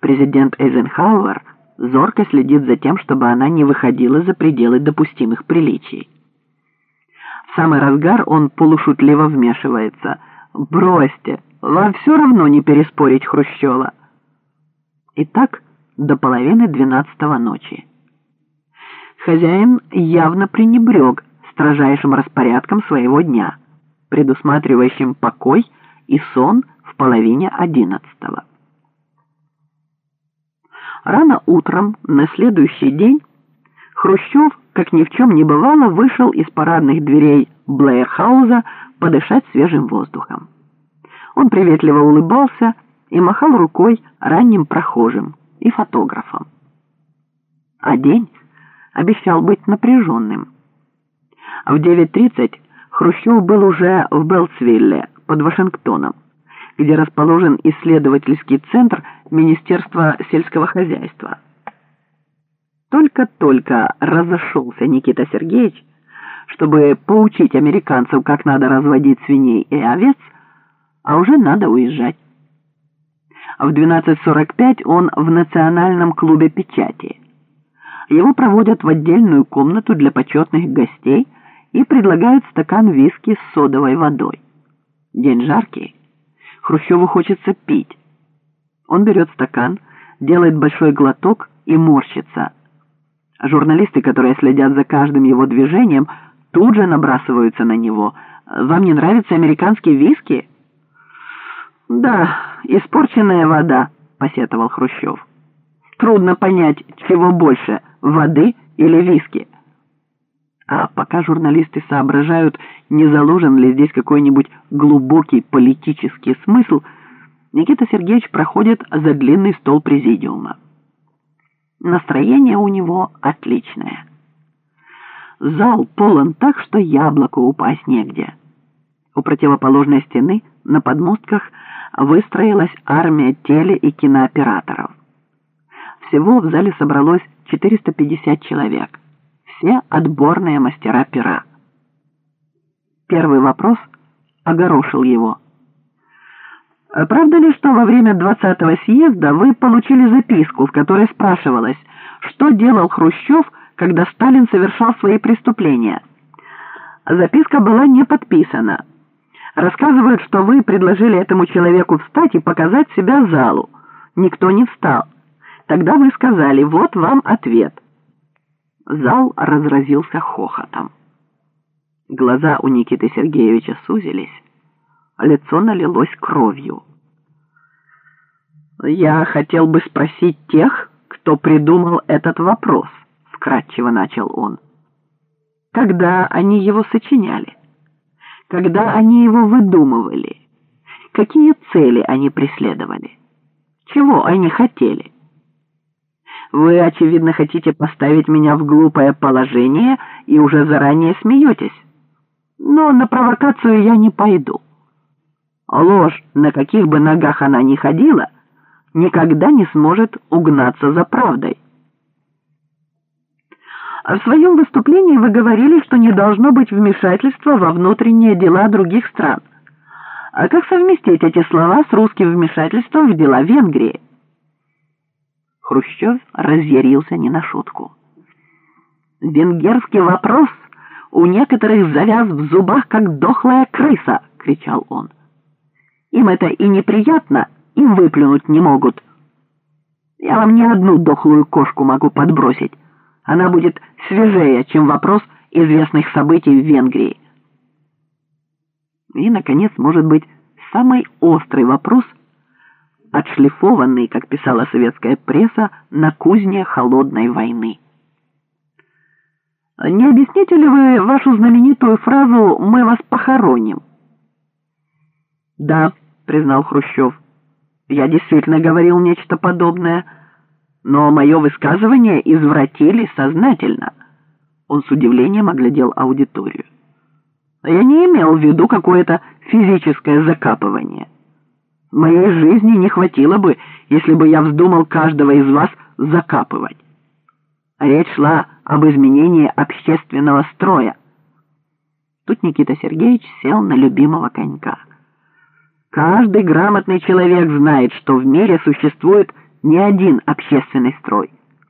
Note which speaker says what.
Speaker 1: Президент Эйзенхауэр зорко следит за тем, чтобы она не выходила за пределы допустимых приличий. В самый разгар он полушутливо вмешивается. «Бросьте, вам все равно не переспорить Хрущева». И так до половины двенадцатого ночи. Хозяин явно пренебрег строжайшим распорядком своего дня, предусматривающим покой и сон в половине одиннадцатого. Рано утром на следующий день Хрущев, как ни в чем не бывало, вышел из парадных дверей Блэйрхауза подышать свежим воздухом. Он приветливо улыбался и махал рукой ранним прохожим и фотографам. А день обещал быть напряженным. В 9.30 Хрущев был уже в Белцвилле под Вашингтоном где расположен исследовательский центр Министерства сельского хозяйства. Только-только разошелся Никита Сергеевич, чтобы поучить американцев, как надо разводить свиней и овец, а уже надо уезжать. В 12.45 он в Национальном клубе печати. Его проводят в отдельную комнату для почетных гостей и предлагают стакан виски с содовой водой. День жаркий. Хрущеву хочется пить. Он берет стакан, делает большой глоток и морщится. Журналисты, которые следят за каждым его движением, тут же набрасываются на него. «Вам не нравятся американские виски?» «Да, испорченная вода», — посетовал Хрущев. «Трудно понять, чего больше, воды или виски». А пока журналисты соображают, не заложен ли здесь какой-нибудь глубокий политический смысл, Никита Сергеевич проходит за длинный стол президиума. Настроение у него отличное. Зал полон так, что яблоку упасть негде. У противоположной стены на подмостках выстроилась армия теле- и кинооператоров. Всего в зале собралось 450 человек все отборные мастера пера. Первый вопрос огорошил его. «А «Правда ли, что во время 20-го съезда вы получили записку, в которой спрашивалось, что делал Хрущев, когда Сталин совершал свои преступления?» Записка была не подписана. Рассказывают, что вы предложили этому человеку встать и показать себя залу. Никто не встал. Тогда вы сказали, вот вам ответ – Зал разразился хохотом. Глаза у Никиты Сергеевича сузились, лицо налилось кровью. «Я хотел бы спросить тех, кто придумал этот вопрос», — вкратчиво начал он. «Когда они его сочиняли? Когда они его выдумывали? Какие цели они преследовали? Чего они хотели?» Вы, очевидно, хотите поставить меня в глупое положение и уже заранее смеетесь. Но на провокацию я не пойду. Ложь, на каких бы ногах она ни ходила, никогда не сможет угнаться за правдой. В своем выступлении вы говорили, что не должно быть вмешательства во внутренние дела других стран. А как совместить эти слова с русским вмешательством в дела Венгрии? Хрущев разъярился не на шутку. «Венгерский вопрос у некоторых завяз в зубах, как дохлая крыса!» — кричал он. «Им это и неприятно, и выплюнуть не могут. Я вам не одну дохлую кошку могу подбросить. Она будет свежее, чем вопрос известных событий в Венгрии». И, наконец, может быть, самый острый вопрос — отшлифованный, как писала советская пресса, на кузне холодной войны. Не объясните ли вы вашу знаменитую фразу «мы вас похороним»? Да, признал Хрущев, я действительно говорил нечто подобное, но мое высказывание извратили сознательно. Он с удивлением оглядел аудиторию. Я не имел в виду какое-то физическое закапывание. Моей жизни не хватило бы, если бы я вздумал каждого из вас закапывать. Речь шла об изменении общественного строя. Тут Никита Сергеевич сел на любимого конька. Каждый грамотный человек знает, что в мире существует ни один общественный строй.